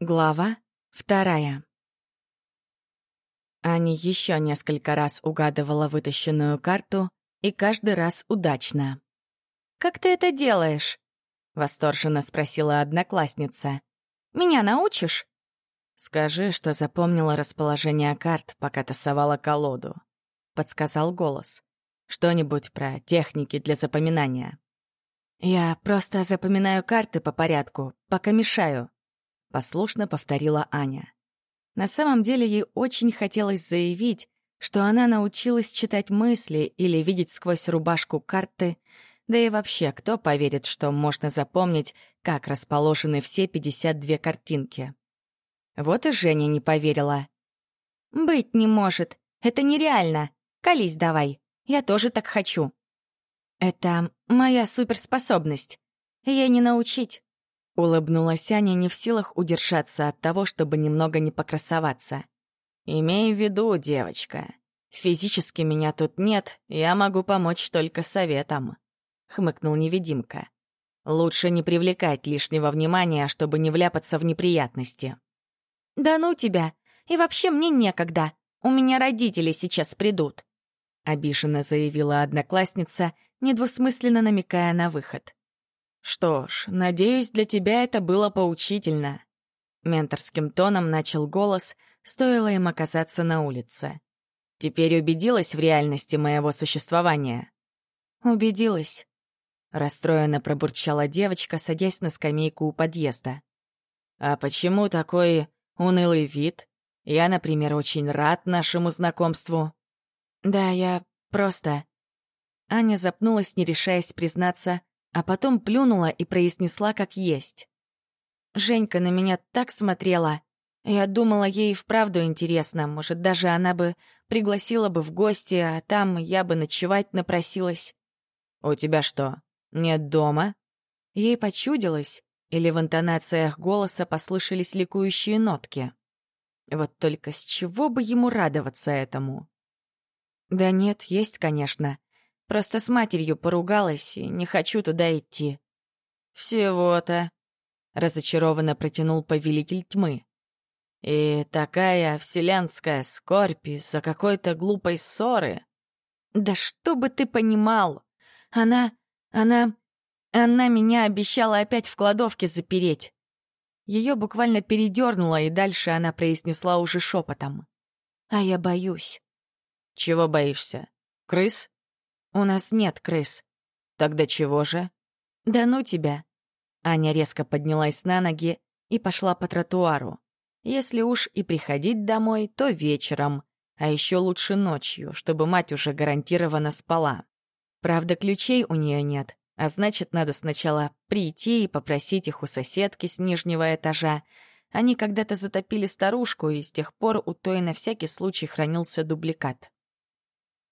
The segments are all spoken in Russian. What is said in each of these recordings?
Глава вторая. Аня еще несколько раз угадывала вытащенную карту, и каждый раз удачно. «Как ты это делаешь?» — восторженно спросила одноклассница. «Меня научишь?» «Скажи, что запомнила расположение карт, пока тасовала колоду», — подсказал голос. «Что-нибудь про техники для запоминания». «Я просто запоминаю карты по порядку, пока мешаю», — послушно повторила Аня. На самом деле ей очень хотелось заявить, что она научилась читать мысли или видеть сквозь рубашку карты, да и вообще, кто поверит, что можно запомнить, как расположены все 52 картинки. Вот и Женя не поверила. «Быть не может. Это нереально. Колись давай. Я тоже так хочу». «Это моя суперспособность. Ей не научить. Улыбнулась Аня, не в силах удержаться от того, чтобы немного не покрасоваться. «Имей в виду, девочка, физически меня тут нет, я могу помочь только советом», — хмыкнул невидимка. «Лучше не привлекать лишнего внимания, чтобы не вляпаться в неприятности». «Да ну тебя! И вообще мне некогда. У меня родители сейчас придут», — обиженно заявила одноклассница, недвусмысленно намекая на выход. «Что ж, надеюсь, для тебя это было поучительно». Менторским тоном начал голос, стоило им оказаться на улице. «Теперь убедилась в реальности моего существования?» «Убедилась», — расстроенно пробурчала девочка, садясь на скамейку у подъезда. «А почему такой унылый вид? Я, например, очень рад нашему знакомству». «Да, я просто...» Аня запнулась, не решаясь признаться, а потом плюнула и произнесла как есть. Женька на меня так смотрела. Я думала, ей вправду интересно, может, даже она бы пригласила бы в гости, а там я бы ночевать напросилась. «У тебя что, нет дома?» Ей почудилось, или в интонациях голоса послышались ликующие нотки. Вот только с чего бы ему радоваться этому? Да нет, есть, конечно. Просто с матерью поругалась и не хочу туда идти». «Всего-то», — разочарованно протянул повелитель тьмы. «И такая вселенская скорбь из-за какой-то глупой ссоры». «Да что бы ты понимал! Она... она... она меня обещала опять в кладовке запереть». Ее буквально передернуло, и дальше она произнесла уже шепотом. «А я боюсь». «Чего боишься? Крыс?» У нас нет крыс. Тогда чего же? Да ну тебя. Аня резко поднялась на ноги и пошла по тротуару. Если уж и приходить домой, то вечером, а еще лучше ночью, чтобы мать уже гарантированно спала. Правда, ключей у нее нет, а значит, надо сначала прийти и попросить их у соседки с нижнего этажа. Они когда-то затопили старушку, и с тех пор у той на всякий случай хранился дубликат.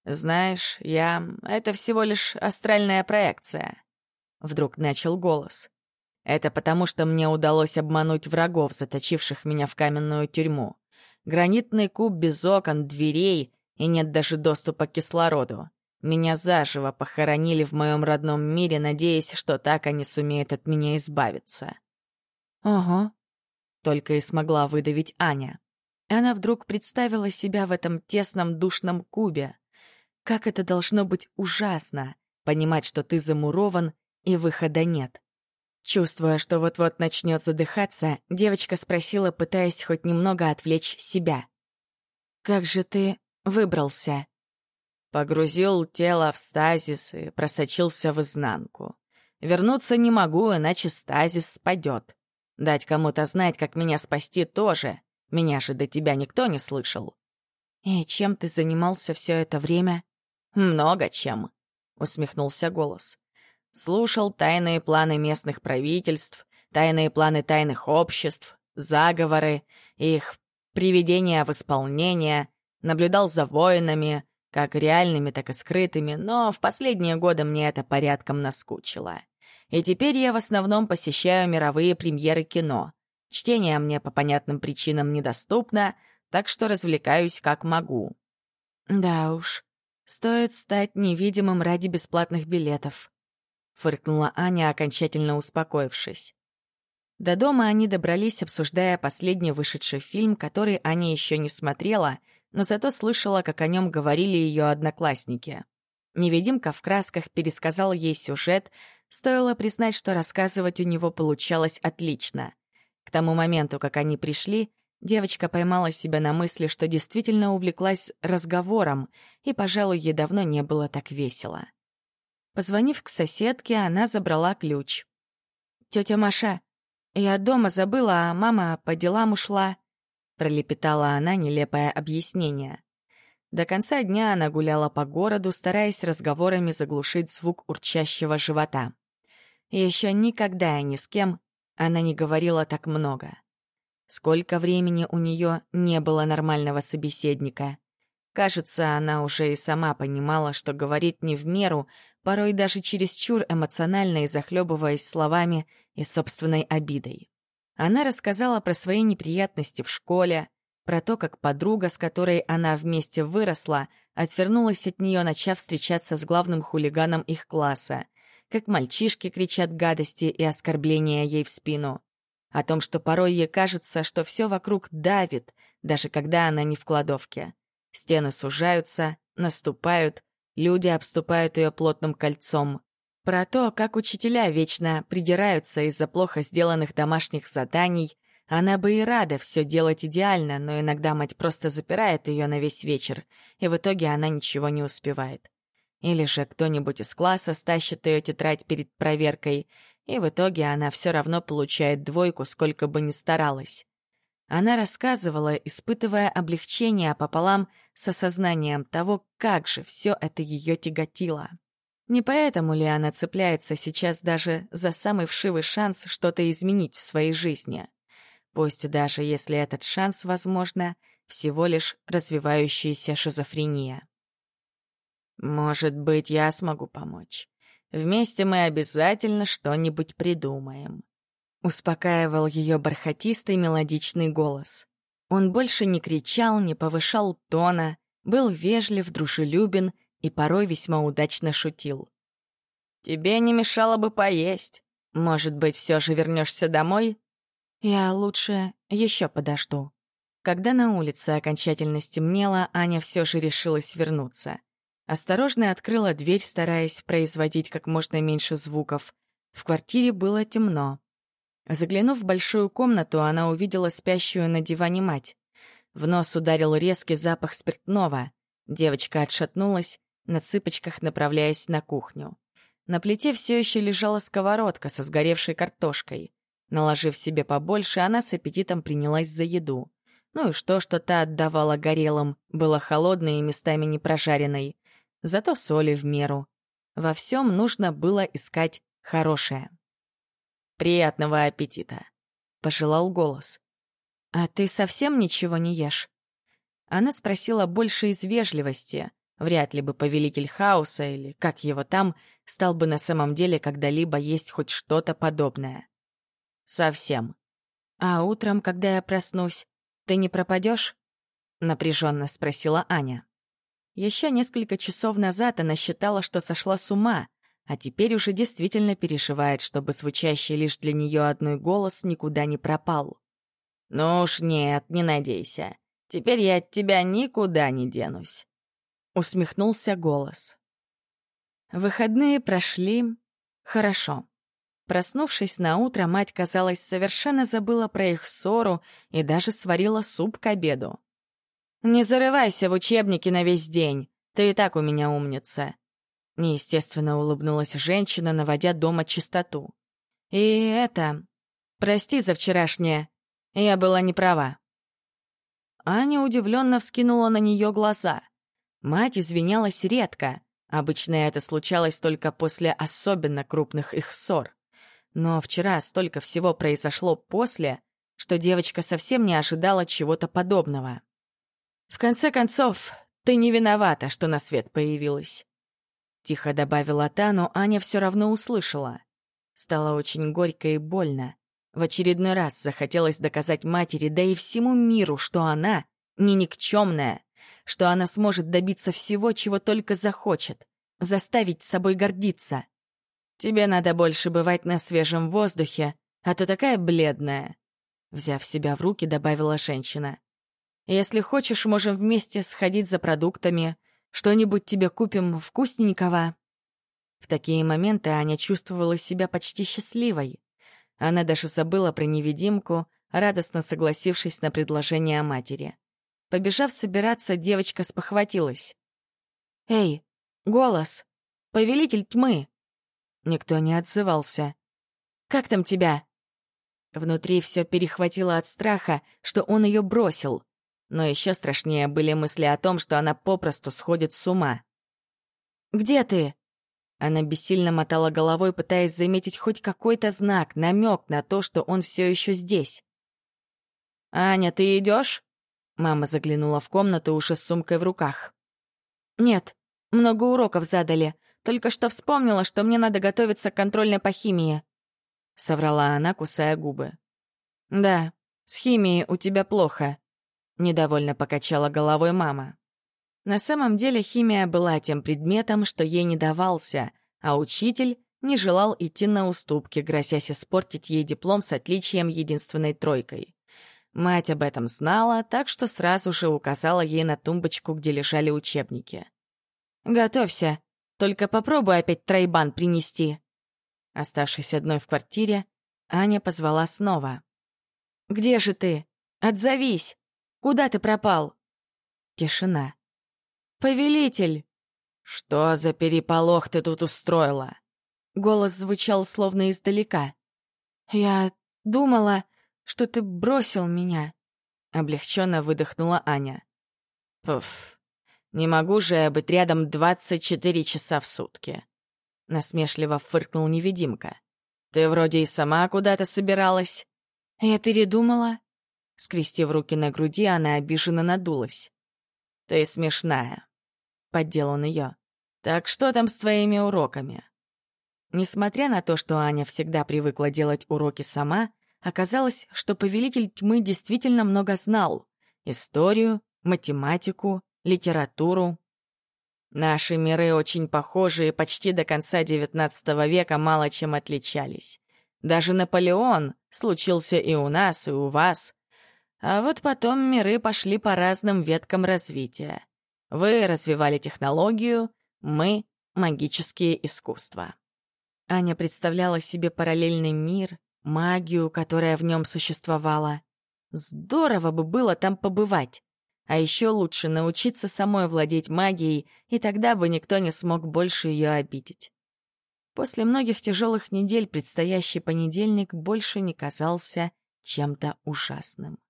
«Знаешь, я... Это всего лишь астральная проекция», — вдруг начал голос. «Это потому, что мне удалось обмануть врагов, заточивших меня в каменную тюрьму. Гранитный куб без окон, дверей, и нет даже доступа к кислороду. Меня заживо похоронили в моем родном мире, надеясь, что так они сумеют от меня избавиться». «Ого», — только и смогла выдавить Аня. Она вдруг представила себя в этом тесном душном кубе, как это должно быть ужасно — понимать, что ты замурован и выхода нет. Чувствуя, что вот-вот начнет задыхаться, девочка спросила, пытаясь хоть немного отвлечь себя. «Как же ты выбрался?» Погрузил тело в стазис и просочился в изнанку. Вернуться не могу, иначе стазис спадет. Дать кому-то знать, как меня спасти, тоже. Меня же до тебя никто не слышал. И чем ты занимался все это время? «Много чем», — усмехнулся голос. «Слушал тайные планы местных правительств, тайные планы тайных обществ, заговоры, их приведения в исполнение, наблюдал за воинами, как реальными, так и скрытыми, но в последние годы мне это порядком наскучило. И теперь я в основном посещаю мировые премьеры кино. Чтение мне по понятным причинам недоступно, так что развлекаюсь как могу. Да уж, Стоит стать невидимым ради бесплатных билетов. Фыркнула Аня, окончательно успокоившись. До дома они добрались, обсуждая последний вышедший фильм, который Аня еще не смотрела, но зато слышала, как о нем говорили ее одноклассники. Невидимка в красках пересказал ей сюжет, стоило признать, что рассказывать у него получалось отлично. К тому моменту, как они пришли, девочка поймала себя на мысли, что действительно увлеклась разговором, и, пожалуй, ей давно не было так весело. Позвонив к соседке, она забрала ключ. «Тетя Маша, я дома забыла, а мама по делам ушла», — пролепетала она нелепое объяснение. До конца дня она гуляла по городу, стараясь разговорами заглушить звук урчащего живота. Еще никогда и ни с кем она не говорила так много. Сколько времени у нее не было нормального собеседника. Кажется, она уже и сама понимала, что говорит не в меру, порой даже чересчур эмоционально и захлебываясь словами и собственной обидой. Она рассказала про свои неприятности в школе, про то, как подруга, с которой она вместе выросла, отвернулась от нее, начав встречаться с главным хулиганом их класса, как мальчишки кричат гадости и оскорбления ей в спину, о том, что порой ей кажется, что все вокруг давит, даже когда она не в кладовке. Стены сужаются, наступают, люди обступают ее плотным кольцом. Про то, как учителя вечно придираются из-за плохо сделанных домашних заданий, она бы и рада все делать идеально, но иногда мать просто запирает ее на весь вечер, и в итоге она ничего не успевает. Или же кто-нибудь из класса стащит ее тетрадь перед проверкой, и в итоге она все равно получает двойку, сколько бы ни старалась. Она рассказывала, испытывая облегчение пополам с осознанием того, как же все это ее тяготило. Не поэтому ли она цепляется сейчас даже за самый вшивый шанс что-то изменить в своей жизни? Пусть даже если этот шанс, возможно, всего лишь развивающаяся шизофрения. «Может быть, я смогу помочь. Вместе мы обязательно что-нибудь придумаем», — успокаивал ее бархатистый мелодичный голос. Он больше не кричал, не повышал тона, был вежлив, дружелюбен и порой весьма удачно шутил. «Тебе не мешало бы поесть. Может быть, все же вернешься домой я лучше еще подожду. Когда на улице окончательно стемнело, Аня все же решилась вернуться. Осторожно открыла дверь, стараясь производить как можно меньше звуков. В квартире было темно. Заглянув в большую комнату, она увидела спящую на диване мать. В нос ударил резкий запах спиртного. Девочка отшатнулась, на цыпочках направляясь на кухню. На плите все еще лежала сковородка со сгоревшей картошкой. Наложив себе побольше, она с аппетитом принялась за еду. Ну и что, что та отдавала горелым, было холодной и местами не прожаренной. Зато соли в меру. Во всем нужно было искать хорошее. «Приятного аппетита!» — пожелал голос. «А ты совсем ничего не ешь?» Она спросила больше из вежливости. Вряд ли бы повелитель хаоса, или как его там, стал бы на самом деле когда-либо есть хоть что-то подобное. Совсем. А утром, когда я проснусь, ты не пропадешь? напряженно спросила Аня. Еще несколько часов назад она считала, что сошла с ума, а теперь уже действительно переживает, чтобы звучащий лишь для нее одной голос никуда не пропал. «Ну уж нет, не надейся. Теперь я от тебя никуда не денусь», — усмехнулся голос. Выходные прошли хорошо. Проснувшись на утро, мать, казалось, совершенно забыла про их ссору и даже сварила суп к обеду. «Не зарывайся в учебники на весь день, ты и так у меня умница», Неестественно улыбнулась женщина, наводя дома чистоту. «И это... Прости за вчерашнее. Я была не права». Аня удивленно вскинула на нее глаза. Мать извинялась редко. Обычно это случалось только после особенно крупных их ссор. Но вчера столько всего произошло после, что девочка совсем не ожидала чего-то подобного. «В конце концов, ты не виновата, что на свет появилась», — тихо добавила та, но Аня все равно услышала. Стало очень горько и больно. В очередной раз захотелось доказать матери, да и всему миру, что она не никчемная, что она сможет добиться всего, чего только захочет, заставить собой гордиться. Тебе надо больше бывать на свежем воздухе, А ты такая бледная!» Взяв себя в руки, добавила женщина. «Если хочешь, можем вместе сходить за продуктами. Что-нибудь тебе купим вкусненького». В такие моменты Аня чувствовала себя почти счастливой. Она даже забыла про невидимку, радостно согласившись на предложение матери. Побежав собираться, девочка спохватилась. «Эй, голос! Повелитель тьмы!» Никто не отзывался. «Как там тебя?» Внутри все перехватило от страха, что он ее бросил. Но еще страшнее были мысли о том, что она попросту сходит с ума. «Где ты?» Она бессильно мотала головой, пытаясь заметить хоть какой-то знак, намек на то, что он все еще здесь. «Аня, ты идешь? Мама заглянула в комнату уже с сумкой в руках. «Нет, много уроков задали. Только что вспомнила, что мне надо готовиться к контрольной по химии. — соврала она, кусая губы. «Да, с химией у тебя плохо», — недовольно покачала головой мама. На самом деле химия была тем предметом, что ей не давался, а учитель не желал идти на уступки, грозясь испортить ей диплом с отличием единственной тройкой. Мать об этом знала, так что сразу же указала ей на тумбочку, где лежали учебники. «Готовься, только попробуй опять тройбан принести», Оставшись одной в квартире, Аня позвала снова. «Где же ты? Отзовись! Куда ты пропал?» Тишина. «Повелитель!» «Что за переполох ты тут устроила?» Голос звучал словно издалека. «Я думала, что ты бросил меня», — облегченно выдохнула Аня. «Пф, не могу же я быть рядом 24 часа в сутки. — насмешливо фыркнул невидимка. «Ты вроде и сама куда-то собиралась». «Я передумала». Скрестив руки на груди, она обиженно надулась. «Ты смешная», — поддел он ее. «Так что там с твоими уроками?» Несмотря на то, что Аня всегда привыкла делать уроки сама, оказалось, что повелитель тьмы действительно много знал. Историю, математику, литературу, Наши миры очень похожи и почти до конца XIX века мало чем отличались. Даже Наполеон случился и у нас, и у вас. А вот потом миры пошли по разным веткам развития. Вы развивали технологию, мы — магические искусства. Аня представляла себе параллельный мир, магию, которая в нем существовала. Здорово бы было там побывать. А еще лучше научиться самой владеть магией, и тогда бы никто не смог больше ее обидеть. После многих тяжелых недель предстоящий понедельник больше не казался чем-то ужасным.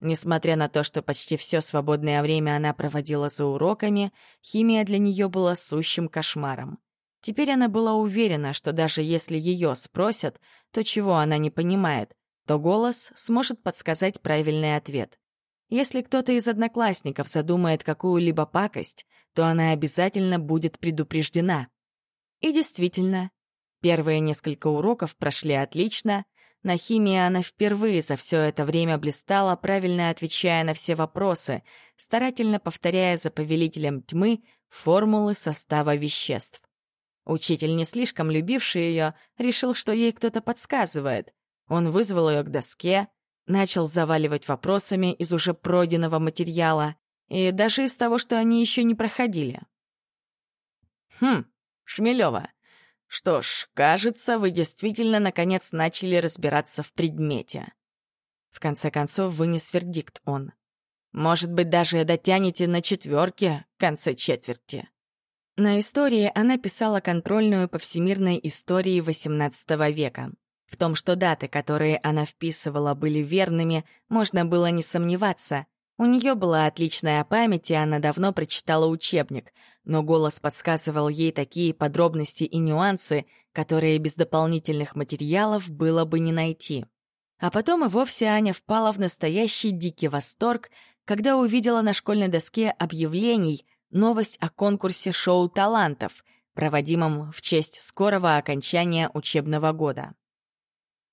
Несмотря на то, что почти все свободное время она проводила за уроками, химия для нее была сущим кошмаром. Теперь она была уверена, что даже если ее спросят, то чего она не понимает, то голос сможет подсказать правильный ответ. Если кто-то из одноклассников задумает какую-либо пакость, то она обязательно будет предупреждена. И действительно, первые несколько уроков прошли отлично. На химии она впервые за все это время блистала, правильно отвечая на все вопросы, старательно повторяя за повелителем тьмы формулы состава веществ. Учитель, не слишком любивший ее, решил, что ей кто-то подсказывает. Он вызвал ее к доске, начал заваливать вопросами из уже пройденного материала и даже из того, что они еще не проходили. «Хм, Шмелева, что ж, кажется, вы действительно наконец начали разбираться в предмете». В конце концов вынес вердикт он. «Может быть, даже дотянете на четверке в конце четверти». На истории она писала контрольную по всемирной истории XVIII века. В том, что даты, которые она вписывала, были верными, можно было не сомневаться. У нее была отличная память, и она давно прочитала учебник, но голос подсказывал ей такие подробности и нюансы, которые без дополнительных материалов было бы не найти. А потом и вовсе Аня впала в настоящий дикий восторг, когда увидела на школьной доске объявлений новость о конкурсе шоу талантов, проводимом в честь скорого окончания учебного года.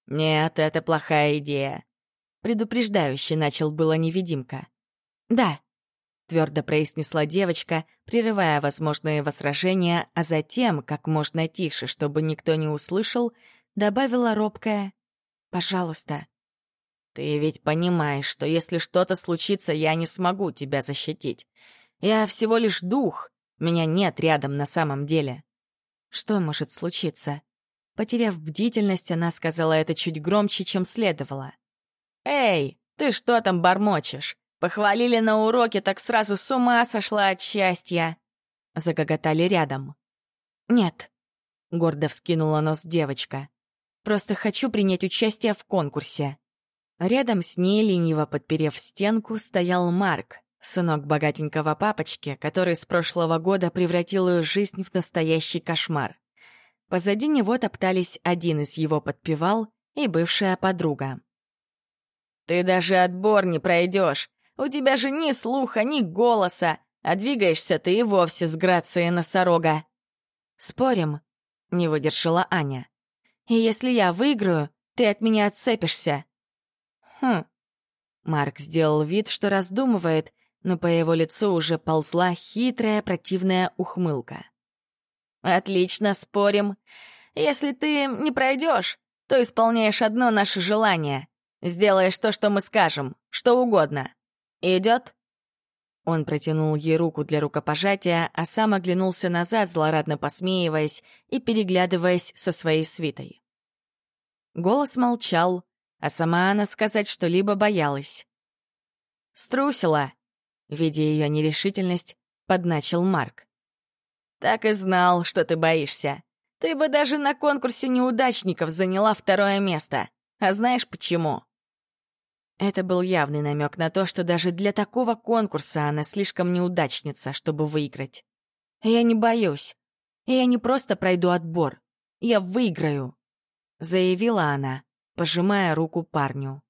«Нет, это плохая идея», — предупреждающе начал было невидимка. «Да», — твердо произнесла девочка, прерывая возможные возражения, а затем, как можно тише, чтобы никто не услышал, добавила робкая Пожалуйста». «Ты ведь понимаешь, что если что-то случится, я не смогу тебя защитить. Я всего лишь дух, меня нет рядом на самом деле». «Что может случиться?» Потеряв бдительность, она сказала это чуть громче, чем следовало. «Эй, ты что там бормочешь? Похвалили на уроке, так сразу с ума сошла от счастья!» Загоготали рядом. «Нет», — гордо вскинула нос девочка. «Просто хочу принять участие в конкурсе». Рядом с ней, лениво подперев стенку, стоял Марк, сынок богатенького папочки, который с прошлого года превратил ее жизнь в настоящий кошмар. Позади него топтались один из его подпевал и бывшая подруга. «Ты даже отбор не пройдешь. У тебя же ни слуха, ни голоса, а двигаешься ты и вовсе с грацией носорога». «Спорим?» — не выдержала Аня. «И если я выиграю, ты от меня отцепишься». «Хм». Марк сделал вид, что раздумывает, но по его лицу уже ползла хитрая противная ухмылка. «Отлично, спорим. Если ты не пройдешь, то исполняешь одно наше желание. Сделаешь то, что мы скажем, что угодно. Идет?» Он протянул ей руку для рукопожатия, а сам оглянулся назад, злорадно посмеиваясь и переглядываясь со своей свитой. Голос молчал, а сама она сказать что-либо боялась. «Струсила!» Видя ее нерешительность, подначил Марк. «Так и знал, что ты боишься. Ты бы даже на конкурсе неудачников заняла второе место. А знаешь почему?» Это был явный намек на то, что даже для такого конкурса она слишком неудачница, чтобы выиграть. «Я не боюсь. Я не просто пройду отбор. Я выиграю», — заявила она, пожимая руку парню.